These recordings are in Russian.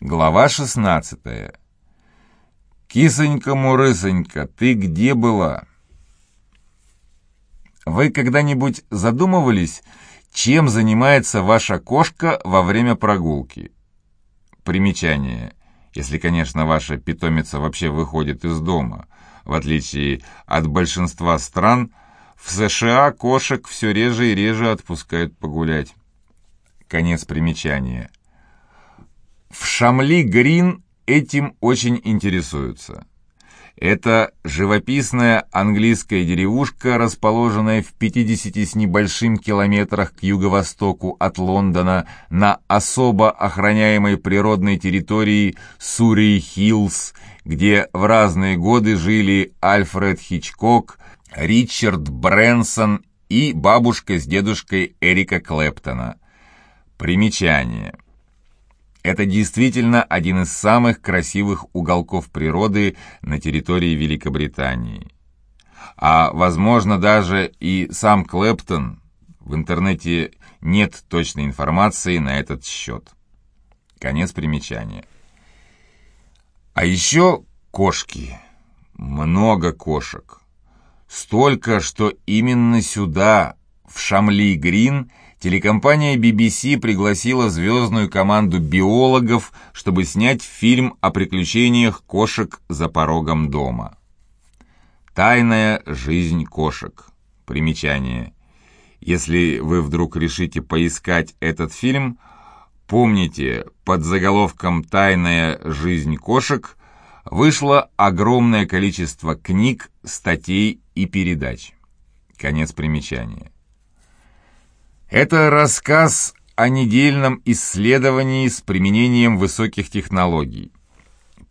Глава 16. Кисонька-мурысонька, ты где была? Вы когда-нибудь задумывались, чем занимается ваша кошка во время прогулки? Примечание. Если, конечно, ваша питомица вообще выходит из дома. В отличие от большинства стран, в США кошек все реже и реже отпускают погулять. Конец примечания. В Шамли-Грин этим очень интересуются. Это живописная английская деревушка, расположенная в 50 с небольшим километрах к юго-востоку от Лондона на особо охраняемой природной территории Суррей-Хиллз, где в разные годы жили Альфред Хичкок, Ричард Брэнсон и бабушка с дедушкой Эрика Клэптона. Примечание – это действительно один из самых красивых уголков природы на территории Великобритании. А, возможно, даже и сам Клэптон. В интернете нет точной информации на этот счет. Конец примечания. А еще кошки. Много кошек. Столько, что именно сюда, в Шамли-Грин, телекомпания BBC пригласила звездную команду биологов, чтобы снять фильм о приключениях кошек за порогом дома. Тайная жизнь кошек. Примечание. Если вы вдруг решите поискать этот фильм, помните, под заголовком «Тайная жизнь кошек» вышло огромное количество книг, статей и передач. Конец примечания. Это рассказ о недельном исследовании с применением высоких технологий.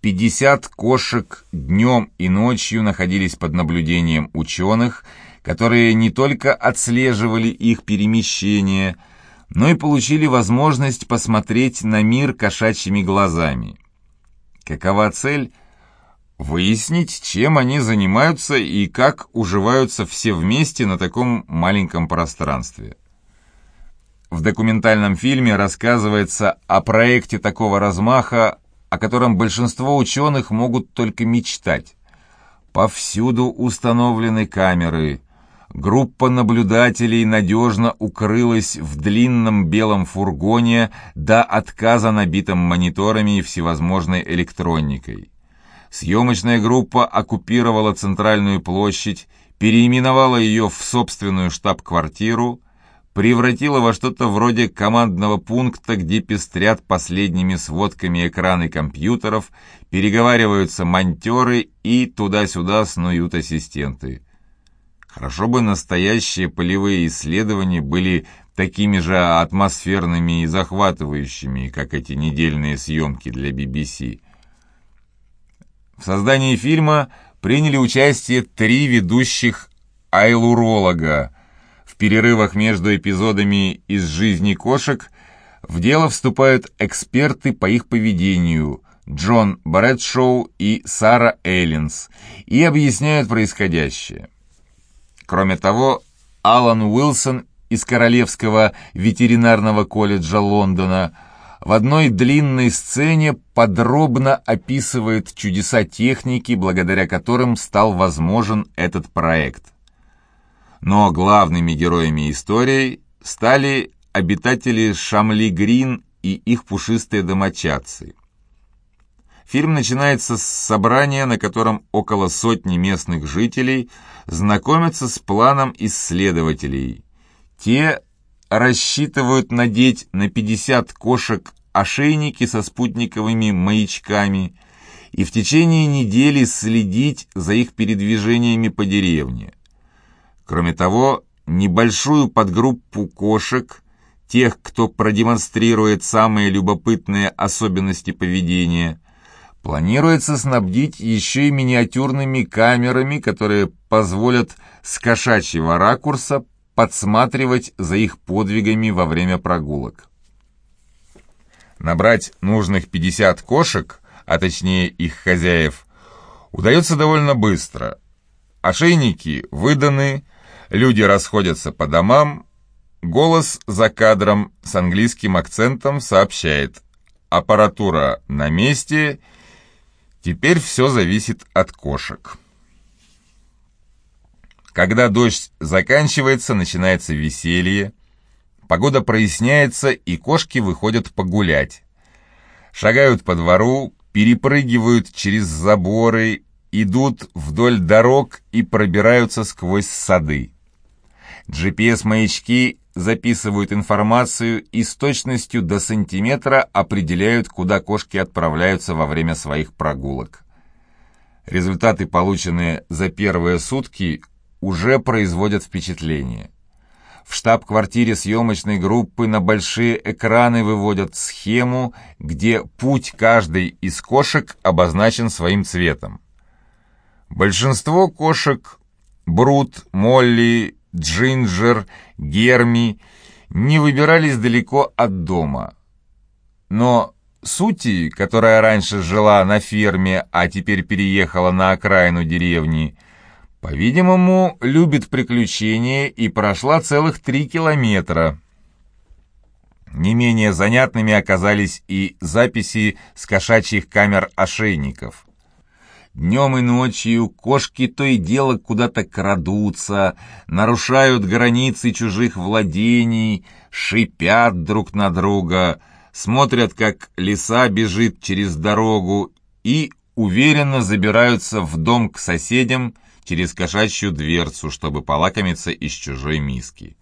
50 кошек днем и ночью находились под наблюдением ученых, которые не только отслеживали их перемещение, но и получили возможность посмотреть на мир кошачьими глазами. Какова цель? Выяснить, чем они занимаются и как уживаются все вместе на таком маленьком пространстве. В документальном фильме рассказывается о проекте такого размаха, о котором большинство ученых могут только мечтать. Повсюду установлены камеры. Группа наблюдателей надежно укрылась в длинном белом фургоне до отказа набитым мониторами и всевозможной электроникой. Съемочная группа оккупировала центральную площадь, переименовала ее в собственную штаб-квартиру, превратила во что-то вроде командного пункта, где пестрят последними сводками экраны компьютеров, переговариваются монтеры и туда-сюда снуют ассистенты. Хорошо бы настоящие полевые исследования были такими же атмосферными и захватывающими, как эти недельные съемки для BBC. В создании фильма приняли участие три ведущих айлуролога – перерывах между эпизодами из жизни кошек в дело вступают эксперты по их поведению Джон Брэдшоу и Сара Эйлинс и объясняют происходящее. Кроме того, Алан Уилсон из Королевского ветеринарного колледжа Лондона в одной длинной сцене подробно описывает чудеса техники, благодаря которым стал возможен этот проект. Но главными героями истории стали обитатели Шамли-Грин и их пушистые домочадцы. Фильм начинается с собрания, на котором около сотни местных жителей знакомятся с планом исследователей. Те рассчитывают надеть на 50 кошек ошейники со спутниковыми маячками и в течение недели следить за их передвижениями по деревне. Кроме того, небольшую подгруппу кошек, тех, кто продемонстрирует самые любопытные особенности поведения, планируется снабдить еще и миниатюрными камерами, которые позволят с кошачьего ракурса подсматривать за их подвигами во время прогулок. Набрать нужных 50 кошек, а точнее их хозяев, удается довольно быстро. Ошейники выданы, Люди расходятся по домам. Голос за кадром с английским акцентом сообщает аппаратура на месте, теперь все зависит от кошек. Когда дождь заканчивается, начинается веселье, погода проясняется, и кошки выходят погулять. Шагают по двору, перепрыгивают через заборы, идут вдоль дорог и пробираются сквозь сады. GPS-маячки записывают информацию и с точностью до сантиметра определяют, куда кошки отправляются во время своих прогулок. Результаты, полученные за первые сутки, уже производят впечатление. В штаб-квартире съемочной группы на большие экраны выводят схему, где путь каждой из кошек обозначен своим цветом. Большинство кошек – Брут, Молли, Джинджер, Герми – не выбирались далеко от дома. Но Сути, которая раньше жила на ферме, а теперь переехала на окраину деревни – по-видимому, любит приключения и прошла целых три километра. Не менее занятными оказались и записи с кошачьих камер ошейников. Днем и ночью кошки то и дело куда-то крадутся, нарушают границы чужих владений, шипят друг на друга, смотрят, как лиса бежит через дорогу и уверенно забираются в дом к соседям, через кошачью дверцу, чтобы полакомиться из чужой миски.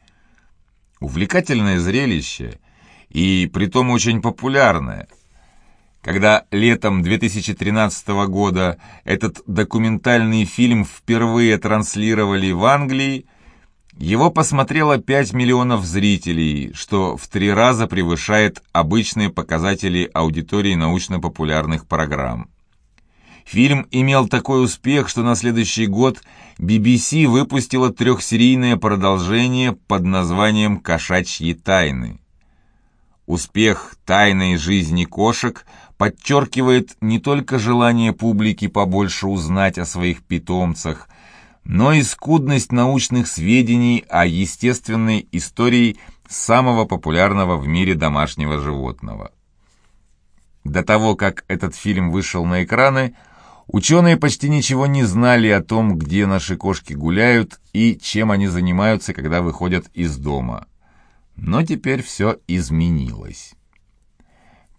Увлекательное зрелище и притом очень популярное. Когда летом 2013 года этот документальный фильм впервые транслировали в Англии, его посмотрело 5 миллионов зрителей, что в три раза превышает обычные показатели аудитории научно-популярных программ. Фильм имел такой успех, что на следующий год BBC выпустила трехсерийное продолжение под названием «Кошачьи тайны». Успех тайной жизни кошек подчеркивает не только желание публики побольше узнать о своих питомцах, но и скудность научных сведений о естественной истории самого популярного в мире домашнего животного. До того, как этот фильм вышел на экраны, Ученые почти ничего не знали о том, где наши кошки гуляют и чем они занимаются, когда выходят из дома. Но теперь все изменилось.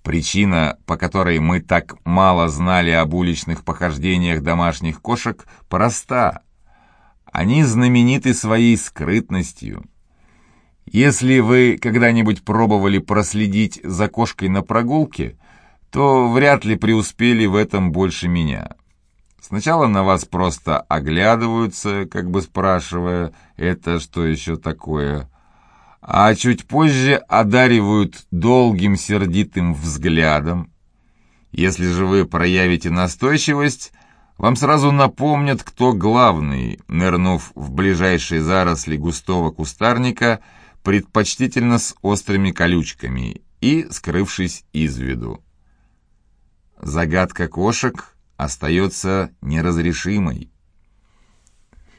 Причина, по которой мы так мало знали об уличных похождениях домашних кошек, проста. Они знамениты своей скрытностью. Если вы когда-нибудь пробовали проследить за кошкой на прогулке, то вряд ли преуспели в этом больше меня. Сначала на вас просто оглядываются, как бы спрашивая, это что еще такое, а чуть позже одаривают долгим сердитым взглядом. Если же вы проявите настойчивость, вам сразу напомнят, кто главный, нырнув в ближайшие заросли густого кустарника, предпочтительно с острыми колючками и скрывшись из виду. Загадка кошек остается неразрешимой.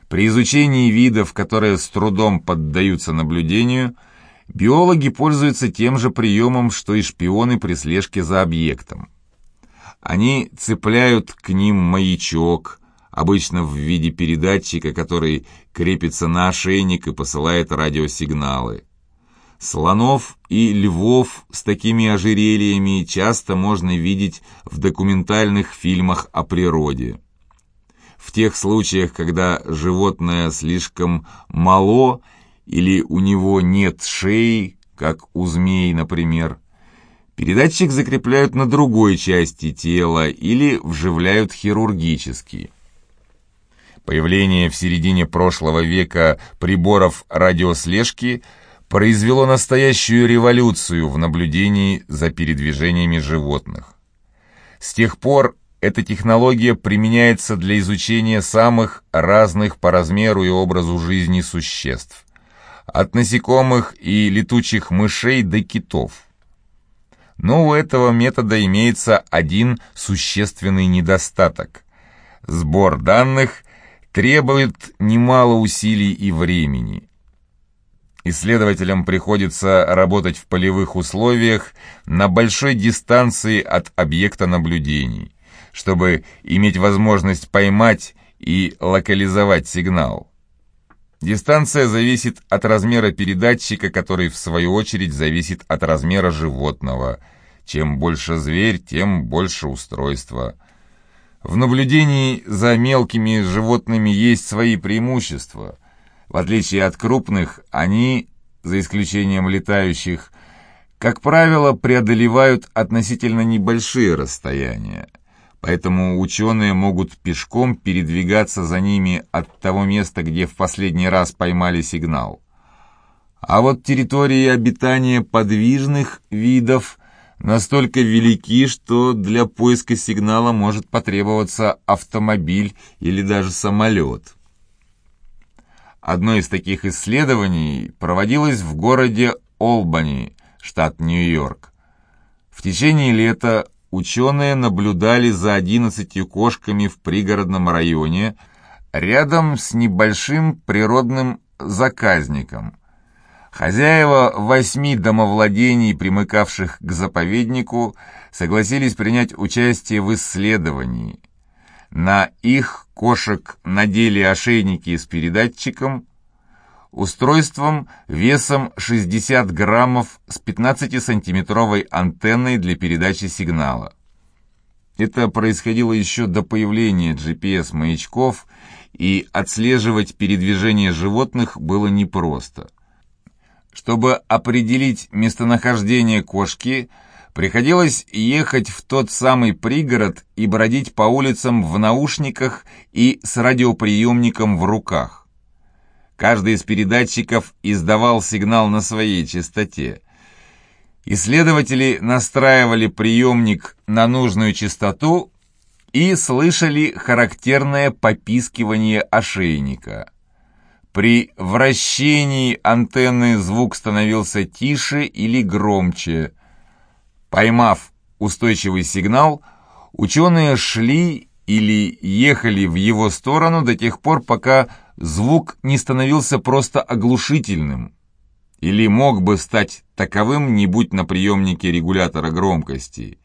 При изучении видов, которые с трудом поддаются наблюдению, биологи пользуются тем же приемом, что и шпионы при слежке за объектом. Они цепляют к ним маячок, обычно в виде передатчика, который крепится на ошейник и посылает радиосигналы. Слонов и львов с такими ожерельями часто можно видеть в документальных фильмах о природе. В тех случаях, когда животное слишком мало или у него нет шеи, как у змей, например, передатчик закрепляют на другой части тела или вживляют хирургически. Появление в середине прошлого века приборов радиослежки – произвело настоящую революцию в наблюдении за передвижениями животных. С тех пор эта технология применяется для изучения самых разных по размеру и образу жизни существ, от насекомых и летучих мышей до китов. Но у этого метода имеется один существенный недостаток. Сбор данных требует немало усилий и времени – Исследователям приходится работать в полевых условиях на большой дистанции от объекта наблюдений, чтобы иметь возможность поймать и локализовать сигнал. Дистанция зависит от размера передатчика, который в свою очередь зависит от размера животного. Чем больше зверь, тем больше устройство. В наблюдении за мелкими животными есть свои преимущества. В отличие от крупных, они, за исключением летающих, как правило, преодолевают относительно небольшие расстояния поэтому ученые могут пешком передвигаться за ними от того места, где в последний раз поймали сигнал. А вот территории обитания подвижных видов настолько велики, что для поиска сигнала может потребоваться автомобиль или даже самолет. Одно из таких исследований проводилось в городе Олбани, штат Нью-Йорк. В течение лета ученые наблюдали за одиннадцатью кошками в пригородном районе рядом с небольшим природным заказником. Хозяева восьми домовладений, примыкавших к заповеднику, согласились принять участие в исследовании. На их кошек надели ошейники с передатчиком, устройством весом 60 граммов с 15-сантиметровой антенной для передачи сигнала. Это происходило еще до появления GPS-маячков, и отслеживать передвижение животных было непросто. Чтобы определить местонахождение кошки, приходилось ехать в тот самый пригород и бродить по улицам в наушниках и с радиоприемником в руках. Каждый из передатчиков издавал сигнал на своей частоте. Исследователи настраивали приемник на нужную частоту и слышали характерное попискивание ошейника. При вращении антенны звук становился тише или громче. Поймав устойчивый сигнал, ученые шли или ехали в его сторону до тех пор, пока звук не становился просто оглушительным, или мог бы стать таковым, не будь на приемнике регулятора громкости.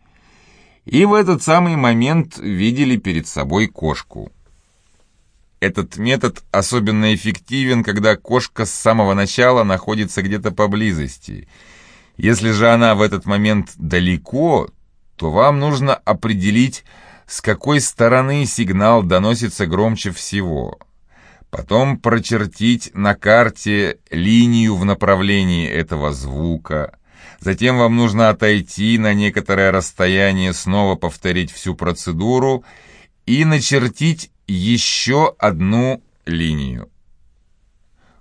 И в этот самый момент видели перед собой кошку. Этот метод особенно эффективен, когда кошка с самого начала находится где-то поблизости. Если же она в этот момент далеко, то вам нужно определить, с какой стороны сигнал доносится громче всего – потом прочертить на карте линию в направлении этого звука. Затем вам нужно отойти на некоторое расстояние, снова повторить всю процедуру и начертить еще одну линию.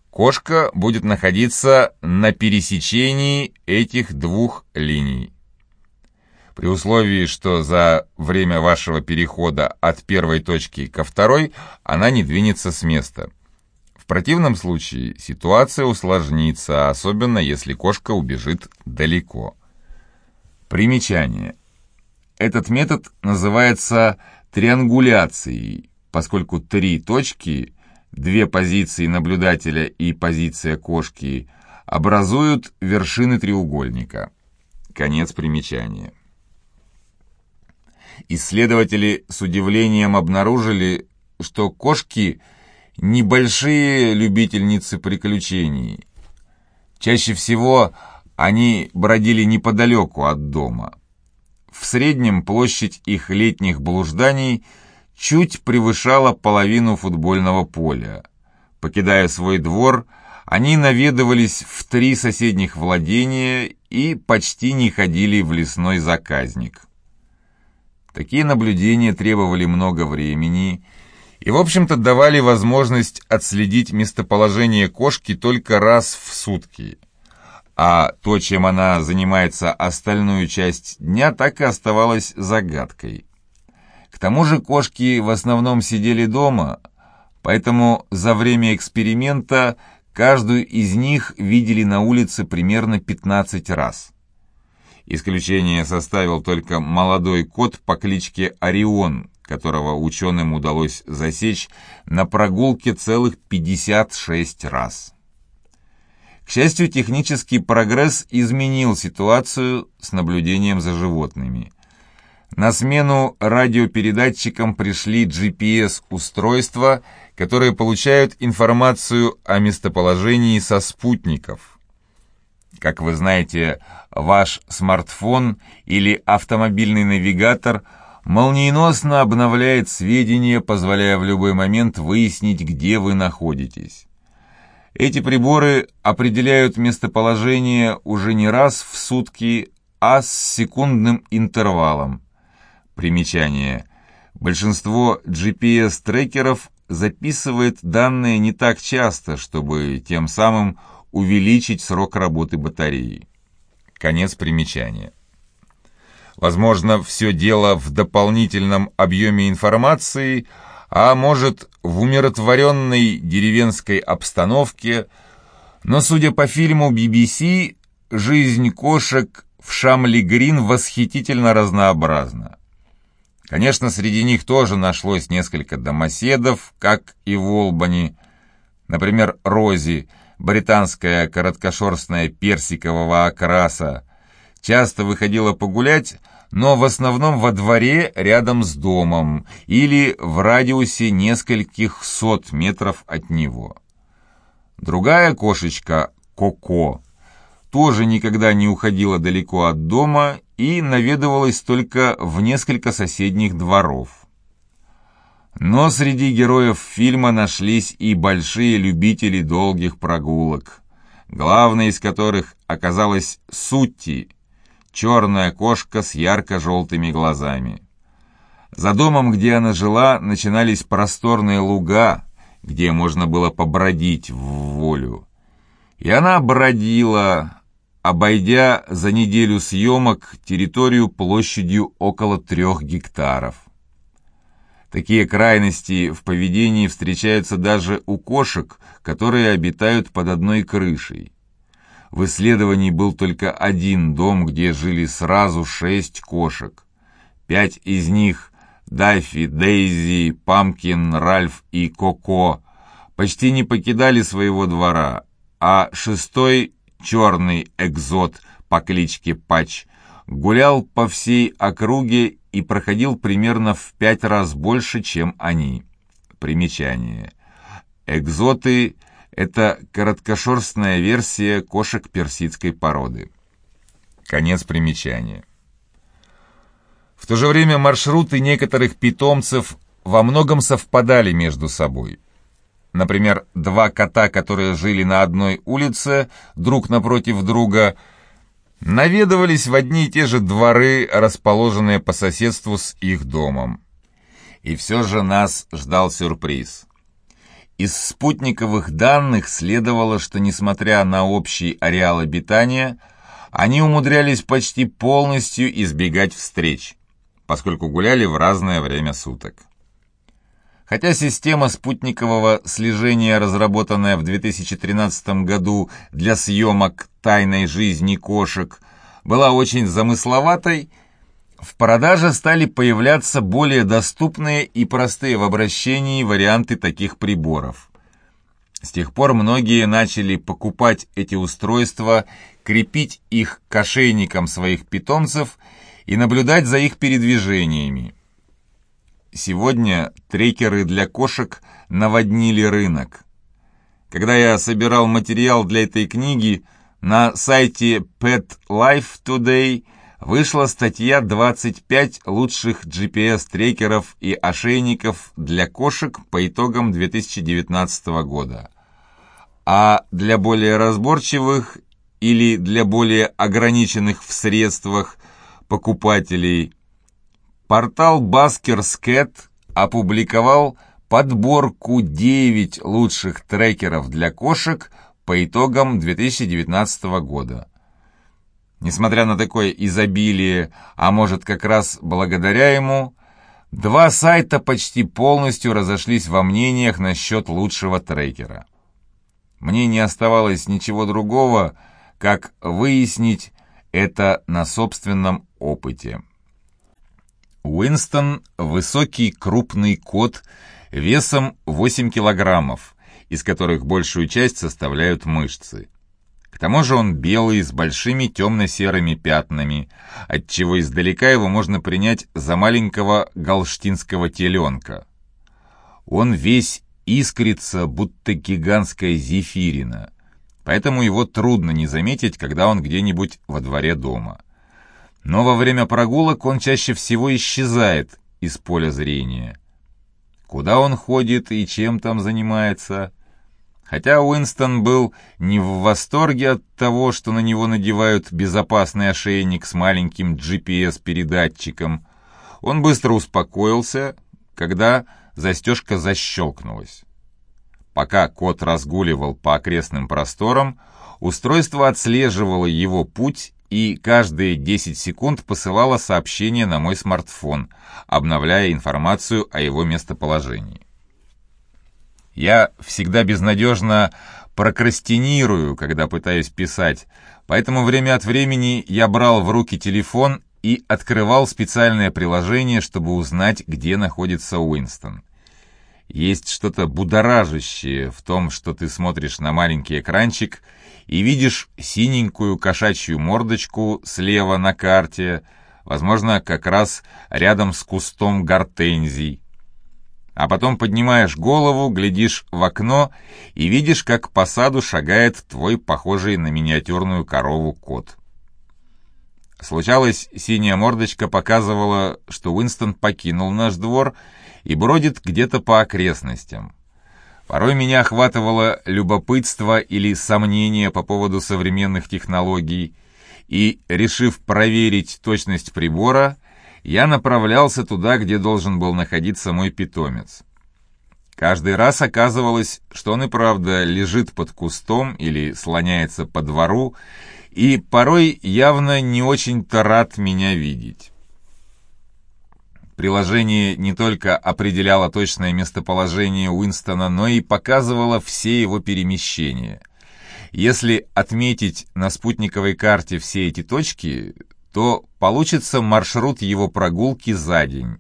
Кошка будет находиться на пересечении этих двух линий. При условии, что за время вашего перехода от первой точки ко второй она не двинется с места. В противном случае ситуация усложнится, особенно если кошка убежит далеко. Примечание. Этот метод называется триангуляцией, поскольку три точки, две позиции наблюдателя и позиция кошки, образуют вершины треугольника. Конец примечания. Исследователи с удивлением обнаружили, что кошки – небольшие любительницы приключений. Чаще всего они бродили неподалеку от дома. В среднем площадь их летних блужданий чуть превышала половину футбольного поля. Покидая свой двор, они наведывались в три соседних владения и почти не ходили в лесной заказник. Такие наблюдения требовали много времени и, в общем-то, давали возможность отследить местоположение кошки только раз в сутки. А то, чем она занимается остальную часть дня, так и оставалось загадкой. К тому же кошки в основном сидели дома, поэтому за время эксперимента каждую из них видели на улице примерно 15 раз. Исключение составил только молодой кот по кличке Орион, которого ученым удалось засечь на прогулке целых 56 раз. К счастью, технический прогресс изменил ситуацию с наблюдением за животными. На смену радиопередатчикам пришли GPS-устройства, которые получают информацию о местоположении со спутников. Как вы знаете, ваш смартфон или автомобильный навигатор молниеносно обновляет сведения, позволяя в любой момент выяснить, где вы находитесь. Эти приборы определяют местоположение уже не раз в сутки, а с секундным интервалом. Примечание. Большинство GPS-трекеров записывает данные не так часто, чтобы тем самым увеличить срок работы батареи. Конец примечания. Возможно, все дело в дополнительном объеме информации – а может, в умиротворенной деревенской обстановке, но, судя по фильму BBC, жизнь кошек в Шамли-Грин восхитительно разнообразна. Конечно, среди них тоже нашлось несколько домоседов, как и в Олбани. Например, Рози, британская короткошерстная персикового окраса, часто выходила погулять, но в основном во дворе рядом с домом или в радиусе нескольких сот метров от него. Другая кошечка, Коко, тоже никогда не уходила далеко от дома и наведывалась только в несколько соседних дворов. Но среди героев фильма нашлись и большие любители долгих прогулок, главной из которых оказалась Сутти – черная кошка с ярко-желтыми глазами. За домом, где она жила, начинались просторные луга, где можно было побродить в волю. И она бродила, обойдя за неделю съемок территорию площадью около трех гектаров. Такие крайности в поведении встречаются даже у кошек, которые обитают под одной крышей. В исследовании был только один дом, где жили сразу шесть кошек. Пять из них – Даффи, Дейзи, Памкин, Ральф и Коко – почти не покидали своего двора, а шестой – черный экзот по кличке Пач – гулял по всей округе и проходил примерно в пять раз больше, чем они. Примечание. Экзоты – это короткошерстная версия кошек персидской породы. Конец примечания. В то же время маршруты некоторых питомцев во многом совпадали между собой. Например, два кота, которые жили на одной улице, друг напротив друга, наведывались в одни и те же дворы, расположенные по соседству с их домом. И все же нас ждал сюрприз. Из спутниковых данных следовало, что несмотря на общий ареал обитания, они умудрялись почти полностью избегать встреч, поскольку гуляли в разное время суток. Хотя система спутникового слежения, разработанная в 2013 году для съемок «Тайной жизни кошек», была очень замысловатой, в продаже стали появляться более доступные и простые в обращении варианты таких приборов. С тех пор многие начали покупать эти устройства, крепить их к ошейникам своих питомцев и наблюдать за их передвижениями. Сегодня трекеры для кошек наводнили рынок. Когда я собирал материал для этой книги, на сайте Pet Life Today – вышла статья «25 лучших GPS-трекеров и ошейников для кошек по итогам 2019 года». А для более разборчивых или для более ограниченных в средствах покупателей портал Cat опубликовал подборку 9 лучших трекеров для кошек по итогам 2019 года. Несмотря на такое изобилие, а может как раз благодаря ему, два сайта почти полностью разошлись во мнениях насчет лучшего трекера. Мне не оставалось ничего другого, как выяснить это на собственном опыте. Уинстон – высокий крупный кот весом 8 килограммов, из которых большую часть составляют мышцы. К тому же он белый, с большими темно-серыми пятнами, отчего издалека его можно принять за маленького галштинского теленка. Он весь искрится, будто гигантская зефирина, поэтому его трудно не заметить, когда он где-нибудь во дворе дома. Но во время прогулок он чаще всего исчезает из поля зрения. Куда он ходит и чем там занимается? Хотя Уинстон был не в восторге от того, что на него надевают безопасный ошейник с маленьким GPS-передатчиком, он быстро успокоился, когда застежка защелкнулась. Пока кот разгуливал по окрестным просторам, устройство отслеживало его путь и каждые 10 секунд посылало сообщение на мой смартфон, обновляя информацию о его местоположении. Я всегда безнадежно прокрастинирую, когда пытаюсь писать, поэтому время от времени я брал в руки телефон и открывал специальное приложение, чтобы узнать, где находится Уинстон. Есть что-то будоражащее в том, что ты смотришь на маленький экранчик и видишь синенькую кошачью мордочку слева на карте, возможно, как раз рядом с кустом гортензий. А потом поднимаешь голову, глядишь в окно и видишь, как по саду шагает твой похожий на миниатюрную корову кот. Случалось, синяя мордочка показывала, что Уинстон покинул наш двор и бродит где-то по окрестностям. Порой меня охватывало любопытство или сомнение по поводу современных технологий, и, решив проверить точность прибора, я направлялся туда, где должен был находиться мой питомец. Каждый раз оказывалось, что он и правда лежит под кустом или слоняется по двору, и порой явно не очень-то рад меня видеть. Приложение не только определяло точное местоположение Уинстона, но и показывало все его перемещения. Если отметить на спутниковой карте все эти точки, то получится маршрут его прогулки за день.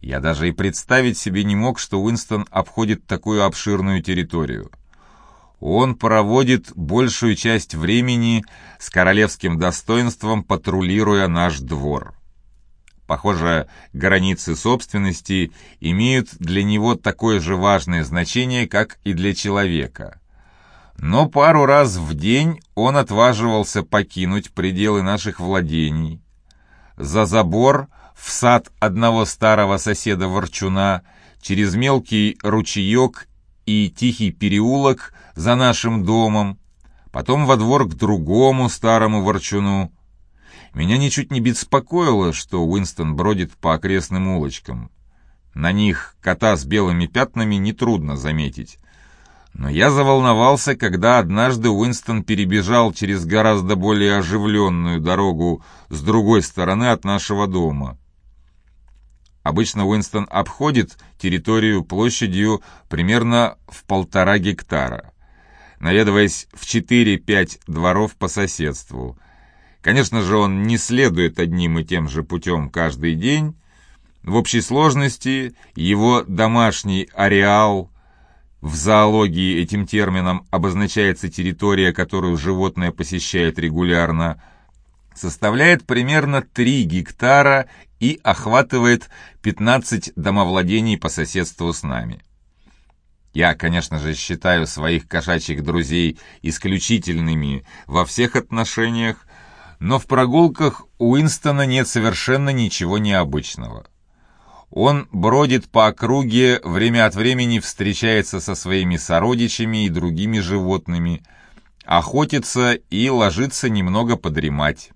Я даже и представить себе не мог, что Уинстон обходит такую обширную территорию. Он проводит большую часть времени с королевским достоинством, патрулируя наш двор. Похоже, границы собственности имеют для него такое же важное значение, как и для человека. Но пару раз в день он отваживался покинуть пределы наших владений. За забор, в сад одного старого соседа-ворчуна, через мелкий ручеек и тихий переулок за нашим домом, потом во двор к другому старому ворчуну. Меня ничуть не беспокоило, что Уинстон бродит по окрестным улочкам. На них кота с белыми пятнами нетрудно заметить. Но я заволновался, когда однажды Уинстон перебежал через гораздо более оживленную дорогу с другой стороны от нашего дома. Обычно Уинстон обходит территорию площадью примерно в полтора гектара, наведываясь в 4-5 дворов по соседству. Конечно же, он не следует одним и тем же путем каждый день. В общей сложности его домашний ареал – в зоологии этим термином обозначается территория, которую животное посещает регулярно, составляет примерно 3 гектара и охватывает 15 домовладений по соседству с нами. Я, конечно же, считаю своих кошачьих друзей исключительными во всех отношениях, но в прогулках Уинстона нет совершенно ничего необычного. Он бродит по округе, время от времени встречается со своими сородичами и другими животными, охотится и ложится немного подремать.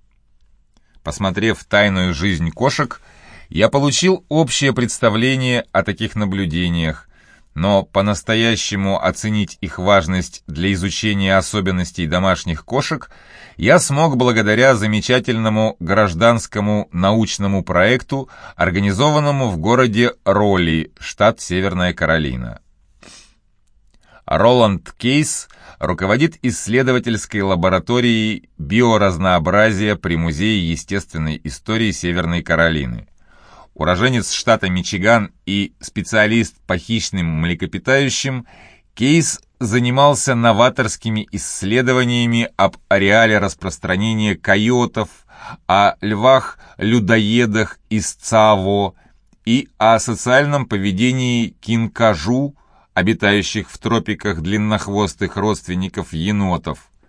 Посмотрев «Тайную жизнь кошек», я получил общее представление о таких наблюдениях, но по-настоящему оценить их важность для изучения особенностей домашних кошек я смог благодаря замечательному гражданскому научному проекту, организованному в городе Ролли, штат Северная Каролина. Роланд Кейс руководит исследовательской лабораторией биоразнообразия при Музее естественной истории Северной Каролины. Уроженец штата Мичиган и специалист по хищным млекопитающим, Кейс занимался новаторскими исследованиями об ареале распространения койотов, о львах-людоедах из Цаво и о социальном поведении кинкажу, обитающих в тропиках длиннохвостых родственников енотов.